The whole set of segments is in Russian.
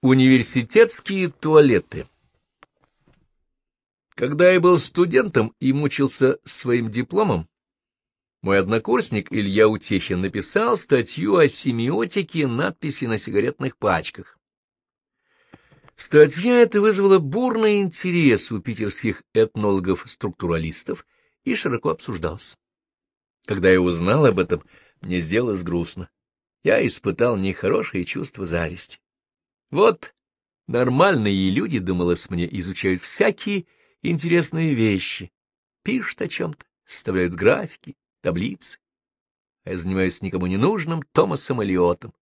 Университетские туалеты Когда я был студентом и мучился своим дипломом, мой однокурсник Илья Утехин написал статью о семиотике надписи на сигаретных пачках. Статья эта вызвала бурный интерес у питерских этнологов-структуралистов и широко обсуждалась. Когда я узнал об этом, мне сделалось грустно. Я испытал нехорошее чувство зависти. Вот нормальные люди, думалось мне, изучают всякие интересные вещи, пишут о чем-то, составляют графики, таблицы. А я занимаюсь никому не нужным Томасом Элиотом.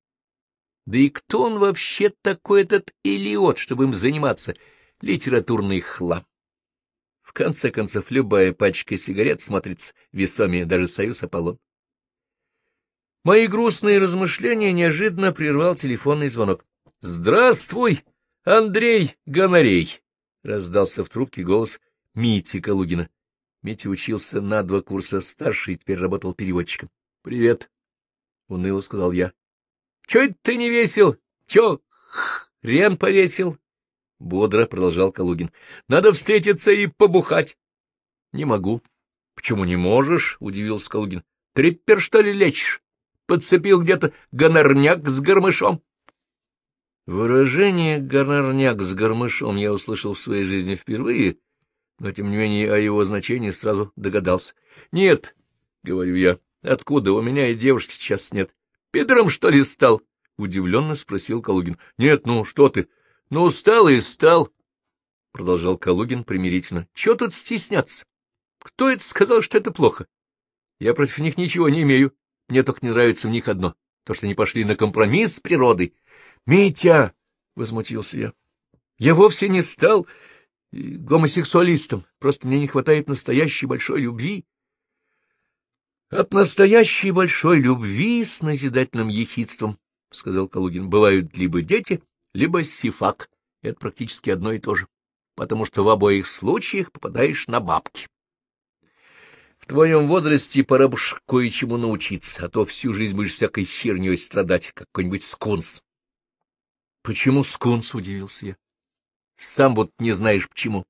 Да и кто он вообще такой, этот Элиот, чтобы им заниматься? Литературный хлам. В конце концов, любая пачка сигарет смотрится весомее даже союз Аполлон. Мои грустные размышления неожиданно прервал телефонный звонок. — Здравствуй, Андрей Гонорей! — раздался в трубке голос Мити Калугина. Митя учился на два курса старше и теперь работал переводчиком. — Привет, — уныло сказал я. — Чё это ты не весел? Чё, хрен повесил? — бодро продолжал Калугин. — Надо встретиться и побухать. — Не могу. — Почему не можешь? — удивился Калугин. — Триппер, что ли, лечишь? Подцепил где-то гонорняк с гармышом? Выражение «гонорняк с гармышом» я услышал в своей жизни впервые, но, тем не менее, о его значении сразу догадался. — Нет, — говорю я, — откуда? У меня и девушки сейчас нет. — Пидором, что ли, стал? — удивленно спросил Калугин. — Нет, ну, что ты? — Ну, стал и стал, — продолжал Калугин примирительно. — Чего тут стесняться? Кто это сказал, что это плохо? Я против них ничего не имею. Мне только не нравится в них одно — то, что они пошли на компромисс с природой. — Митя! — возмутился я. — Я вовсе не стал гомосексуалистом, просто мне не хватает настоящей большой любви. — От настоящей большой любви с назидательным ехидством, — сказал Калугин, — бывают либо дети, либо сифак. Это практически одно и то же, потому что в обоих случаях попадаешь на бабки. В твоем возрасте пора бы кое-чему научиться, а то всю жизнь будешь всякой херней страдать, как какой-нибудь скунс. — Почему скунс? — удивился я. — Сам вот не знаешь почему.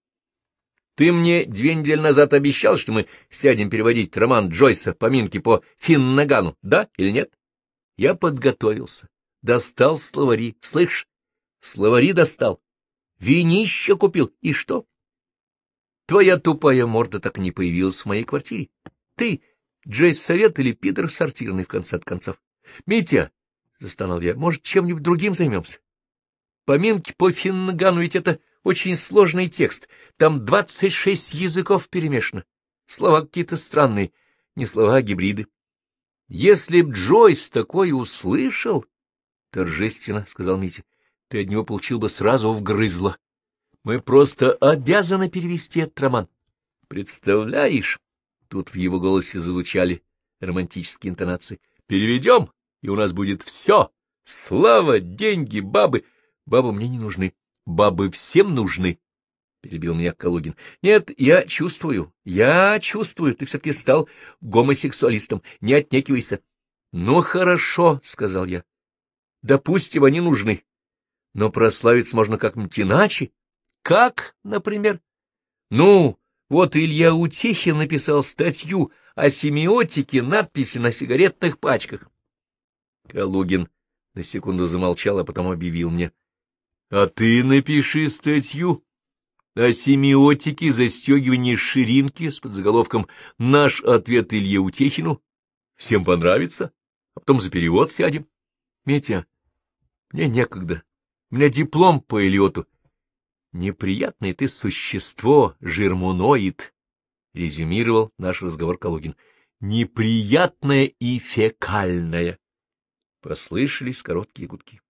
Ты мне две недели назад обещал, что мы сядем переводить роман Джойса «Поминки по Финнагану», да или нет? Я подготовился, достал словари, слышь, словари достал, винище купил, и что? Твоя тупая морда так не появилась в моей квартире. Ты, Джейс-совет или пидор сортирный, в конце концов. Митя, — застонал я, — может, чем-нибудь другим займемся? Поминки по Финнагану, ведь это очень сложный текст. Там двадцать шесть языков перемешано. Слова какие-то странные, не слова, а гибриды. Если б Джойс такое услышал, — торжественно сказал Митя, — ты от него получил бы сразу вгрызло. Мы просто обязаны перевести этот роман. Представляешь? Тут в его голосе звучали романтические интонации. Переведем, и у нас будет все. Слава, деньги, бабы. Бабы мне не нужны. Бабы всем нужны. Перебил меня Калугин. Нет, я чувствую, я чувствую, ты все-таки стал гомосексуалистом. Не отнекивайся. Ну, хорошо, — сказал я. Допустим, они нужны. Но прославиться можно как-нибудь иначе. Как, например? Ну, вот Илья Утехин написал статью о семиотике надписи на сигаретных пачках. Калугин на секунду замолчал, а потом объявил мне. — А ты напиши статью о семиотике застегивания ширинки с подзаголовком «Наш ответ Илье Утехину». Всем понравится, а потом за перевод сядем. Митя, мне некогда. У меня диплом по Ильоту. Неприятное ты существо, жермуноид, — резюмировал наш разговор Калугин. Неприятное и фекальное. Послышались короткие гудки.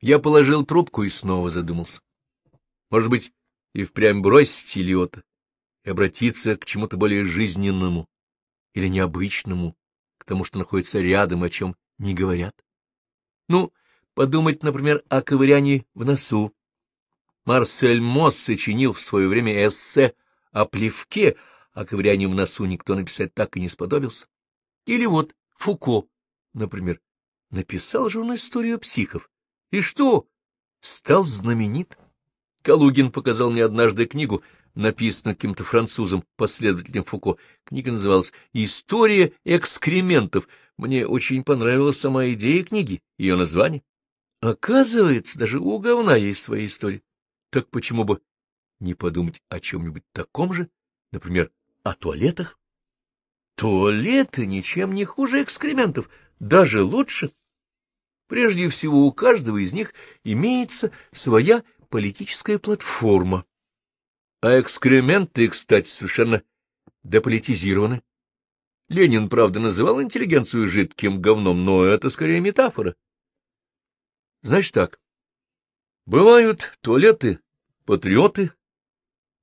Я положил трубку и снова задумался. Может быть, и впрямь бросить Илиота и обратиться к чему-то более жизненному или необычному, к тому, что находится рядом, о чем не говорят. Ну, подумать, например, о ковырянии в носу, Марсель Мосс сочинил в свое время эссе о плевке, а ковырянии в носу никто написать так и не сподобился. Или вот Фуко, например. Написал же он историю психов. И что? Стал знаменит. Калугин показал мне однажды книгу, написанную каким-то французом, последователем Фуко. Книга называлась «История экскрементов». Мне очень понравилась сама идея книги, ее название. Оказывается, даже у говна есть своя история. Так почему бы не подумать о чем-нибудь таком же, например, о туалетах? Туалеты ничем не хуже экскрементов, даже лучше. Прежде всего, у каждого из них имеется своя политическая платформа. А экскременты, кстати, совершенно деполитизированы. Ленин, правда, называл интеллигенцию жидким говном, но это скорее метафора. Значит так, бывают туалеты-патриоты,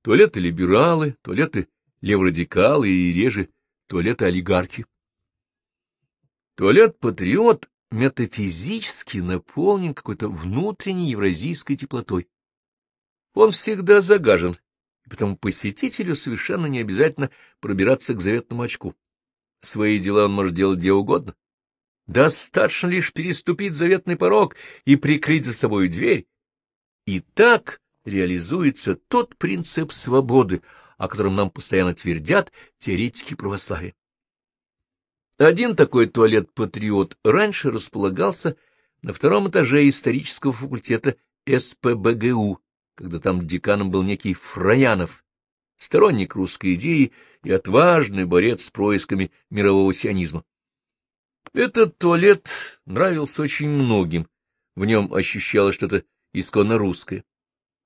туалеты-либералы, туалеты-леворадикалы и реже туалеты-олигархи. Туалет-патриот метафизически наполнен какой-то внутренней евразийской теплотой. Он всегда загажен, и потому посетителю совершенно не обязательно пробираться к заветному очку. Свои дела он может делать где угодно. Достаточно лишь переступить заветный порог и прикрыть за собой дверь. И так реализуется тот принцип свободы, о котором нам постоянно твердят теоретики православия. Один такой туалет-патриот раньше располагался на втором этаже исторического факультета СПБГУ, когда там деканом был некий Фраянов, сторонник русской идеи и отважный борец с происками мирового сионизма. Этот туалет нравился очень многим, в нем ощущалось что-то исконно русское.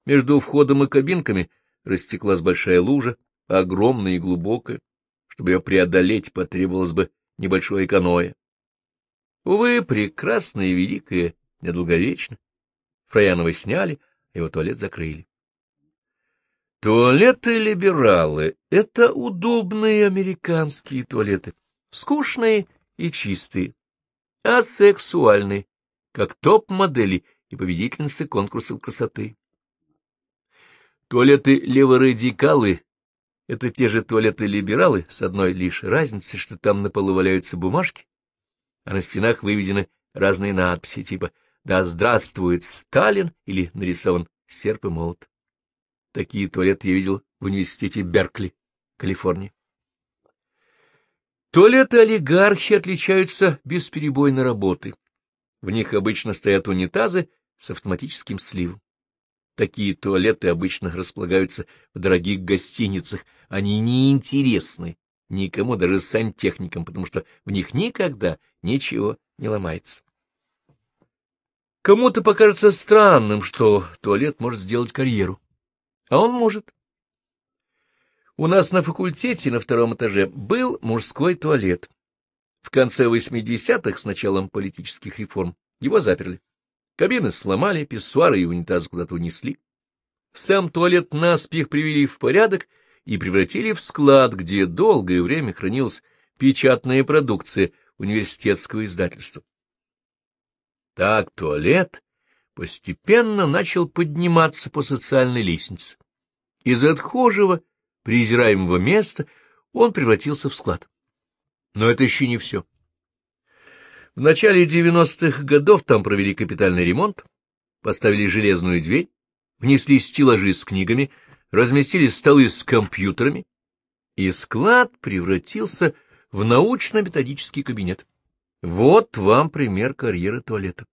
Между входом и кабинками растеклась большая лужа, огромная и глубокая. Чтобы ее преодолеть, потребовалось бы небольшое каноэ. Увы, прекрасное и великое недолговечно. Фраянова сняли, а его туалет закрыли. Туалеты-либералы — это удобные американские туалеты, скучные и чистые, асексуальные, как топ-модели и победительницы конкурсов красоты. Туалеты-леворадикалы — это те же туалеты-либералы, с одной лишь разницей, что там на полу валяются бумажки, а на стенах выведены разные надписи, типа «Да здравствует Сталин» или нарисован серп и молот. Такие туалеты я видел в университете Беркли, Калифорния. Туалеты олигархи отличаются бесперебойной работой. В них обычно стоят унитазы с автоматическим сливом. Такие туалеты обычно располагаются в дорогих гостиницах. Они неинтересны никому, даже сантехникам, потому что в них никогда ничего не ломается. Кому-то покажется странным, что туалет может сделать карьеру. А он может. У нас на факультете на втором этаже был мужской туалет. В конце 80-х, с началом политических реформ, его заперли. Кабины сломали, писсуары и унитазы куда-то унесли. Сам туалет наспех привели в порядок и превратили в склад, где долгое время хранилась печатная продукция университетского издательства. Так туалет постепенно начал подниматься по социальной лестнице. Из отхожего презираемого места он превратился в склад. Но это еще не все. В начале 90-х годов там провели капитальный ремонт, поставили железную дверь, внесли стеллажи с книгами, разместили столы с компьютерами, и склад превратился в научно-методический кабинет. Вот вам пример карьеры туалета.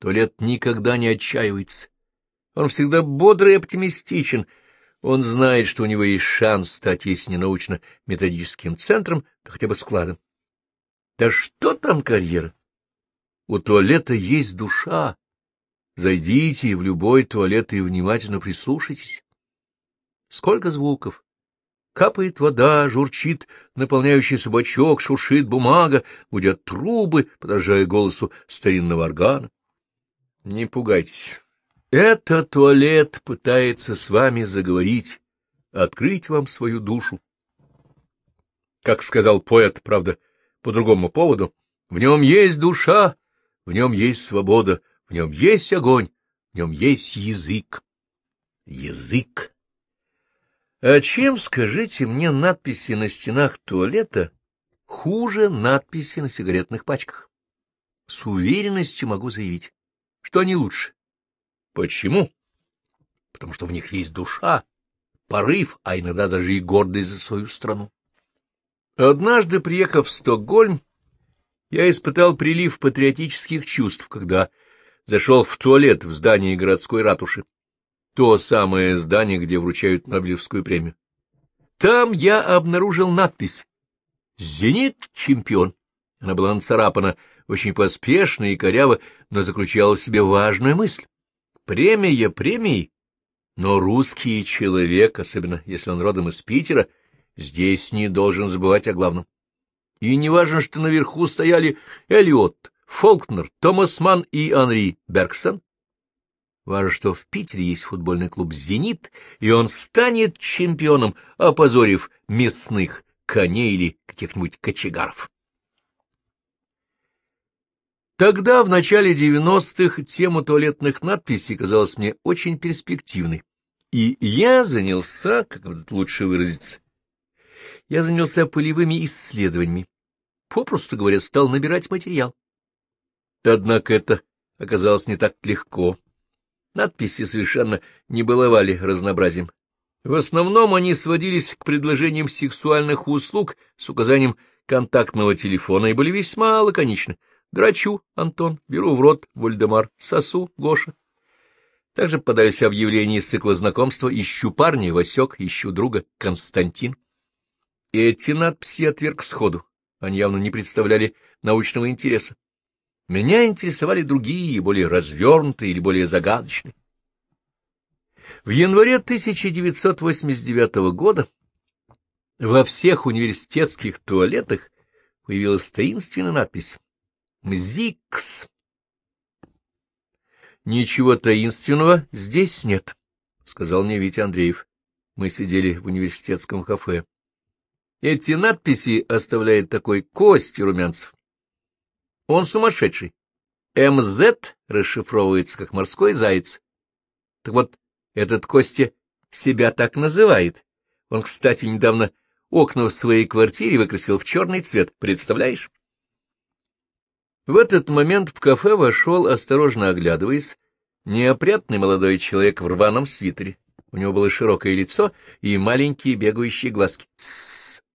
Туалет никогда не отчаивается. Он всегда бодрый и оптимистичен, он знает, что у него есть шанс стать, если не научно-методическим центром, то хотя бы складом. Да что там карьера? У туалета есть душа. Зайдите в любой туалет и внимательно прислушайтесь. Сколько звуков! Капает вода, журчит наполняющийся бачок, шуршит бумага, гудят трубы, подражая голосу старинного органа. Не пугайтесь, это туалет пытается с вами заговорить, открыть вам свою душу. Как сказал поэт, правда, по другому поводу, в нем есть душа, в нем есть свобода, в нем есть огонь, в нем есть язык. Язык. А чем, скажите мне, надписи на стенах туалета хуже надписи на сигаретных пачках? С уверенностью могу заявить что они лучше. Почему? Потому что в них есть душа, порыв, а иногда даже и гордость за свою страну. Однажды, приехав в Стокгольм, я испытал прилив патриотических чувств, когда зашел в туалет в здании городской ратуши. То самое здание, где вручают Нобелевскую премию. Там я обнаружил надпись «Зенит — чемпион». Она была нацарапана очень поспешно и коряво, но заключала в себе важную мысль. Премия премией, но русский человек, особенно если он родом из Питера, здесь не должен забывать о главном. И не важно, что наверху стояли Эллиот, Фолкнер, Томас Манн и Анри Бергсон. Важно, что в Питере есть футбольный клуб «Зенит», и он станет чемпионом, опозорив мясных коней или каких-нибудь кочегаров. Тогда, в начале девяностых, тема туалетных надписей казалась мне очень перспективной, и я занялся, как бы лучше выразиться, я занялся полевыми исследованиями, попросту говоря, стал набирать материал. Однако это оказалось не так легко. Надписи совершенно не баловали разнообразием. В основном они сводились к предложениям сексуальных услуг с указанием контактного телефона и были весьма лаконичны. Драчу, Антон, беру в рот, Вольдемар, сосу, Гоша. Также подались объявления из цикла знакомства «Ищу парня, Васек, ищу друга, Константин». Эти надписи отверг сходу, они явно не представляли научного интереса. Меня интересовали другие, более развернутые или более загадочные. В январе 1989 года во всех университетских туалетах появилась таинственная надпись «МЗИКС». «Ничего таинственного здесь нет», — сказал мне Витя Андреев. Мы сидели в университетском кафе. Эти надписи оставляет такой Костя Румянцев. Он сумасшедший. МЗ расшифровывается как морской заяц. Так вот, этот Костя себя так называет. Он, кстати, недавно окна в своей квартире выкрасил в черный цвет, представляешь? В этот момент в кафе вошел, осторожно оглядываясь, неопрятный молодой человек в рваном свитере. У него было широкое лицо и маленькие бегающие глазки.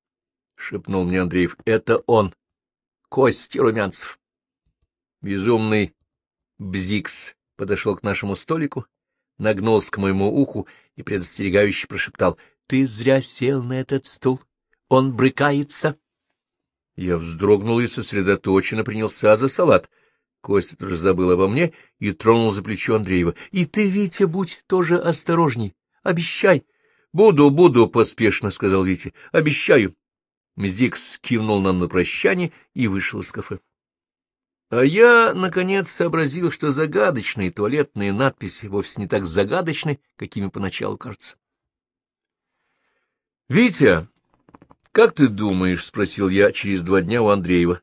— шепнул мне Андреев. — Это он, Костя Румянцев. Безумный Бзикс подошел к нашему столику, нагнулся к моему уху и предостерегающе прошептал. — Ты зря сел на этот стул. Он брыкается. Я вздрогнул и сосредоточенно принялся за салат. Костя тоже забыл обо мне и тронул за плечо Андреева. — И ты, Витя, будь тоже осторожней. Обещай. — Буду, буду, — поспешно сказал Витя. — Обещаю. Мзикс кивнул нам на прощание и вышел из кафе. А я, наконец, сообразил, что загадочные туалетные надписи вовсе не так загадочны, какими поначалу кажутся. — Витя, как ты думаешь, — спросил я через два дня у Андреева.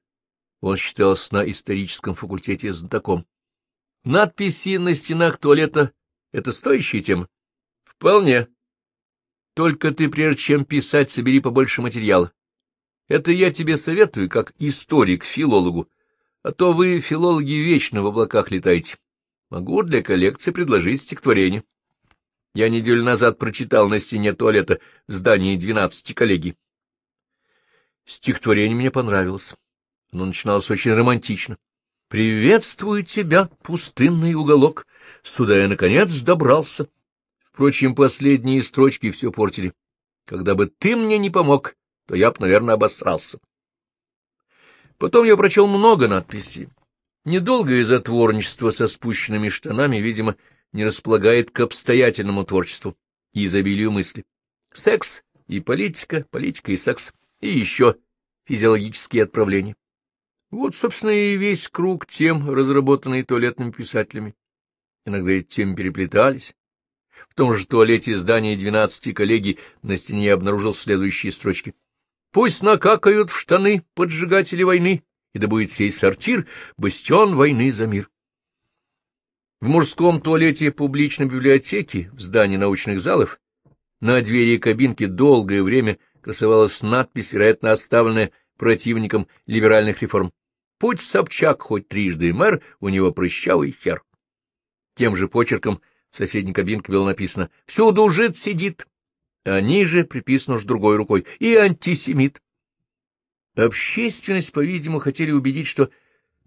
Он считался на историческом факультете знатоком. — Надписи на стенах туалета — это стоящая тема? — Вполне. Только ты, прежде чем писать, собери побольше материала. Это я тебе советую, как историк, филологу а то вы, филологи, вечно в облаках летаете. Могу для коллекции предложить стихотворение. Я неделю назад прочитал на стене туалета в здании двенадцати коллегий. Стихотворение мне понравилось. Оно начиналось очень романтично. «Приветствую тебя, пустынный уголок, сюда я, наконец, добрался». Впрочем, последние строчки все портили. Когда бы ты мне не помог, то я б, наверное, обосрался. Потом я прочел много надписей. Недолгое затворничество со спущенными штанами, видимо, не располагает к обстоятельному творчеству и изобилию мысли. Секс и политика, политика и секс, и еще физиологические отправления. Вот, собственно, и весь круг тем, разработанный туалетными писателями. Иногда эти темы переплетались. В том же туалете здания двенадцати коллегий на стене обнаружил следующие строчки. Пусть накакают в штаны поджигатели войны, и да будет сей сортир бастион войны за мир. В мужском туалете публичной библиотеки в здании научных залов на двери кабинки долгое время красовалась надпись, вероятно, оставленная противником либеральных реформ. «Путь Собчак хоть трижды мэр, у него прыщавый хер». Тем же почерком в соседней кабинке было написано «Всюду жид сидит», а ниже приписано уж другой рукой «И антисемит». Общественность, по-видимому, хотели убедить, что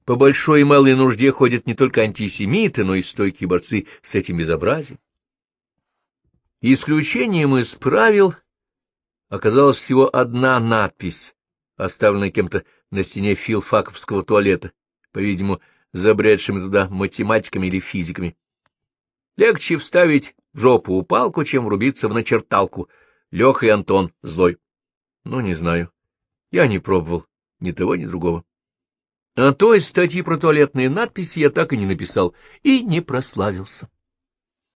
по большой и малой нужде ходят не только антисемиты, но и стойкие борцы с этим безобразием. Исключением из правил оказалась всего одна надпись, оставленная кем-то на стене филфаковского туалета, по-видимому, забредшими туда математиками или физиками. Легче вставить в жопу палку, чем врубиться в начерталку. Леха и Антон злой. Ну, не знаю. Я не пробовал ни того, ни другого. А той статьи про туалетные надписи я так и не написал и не прославился.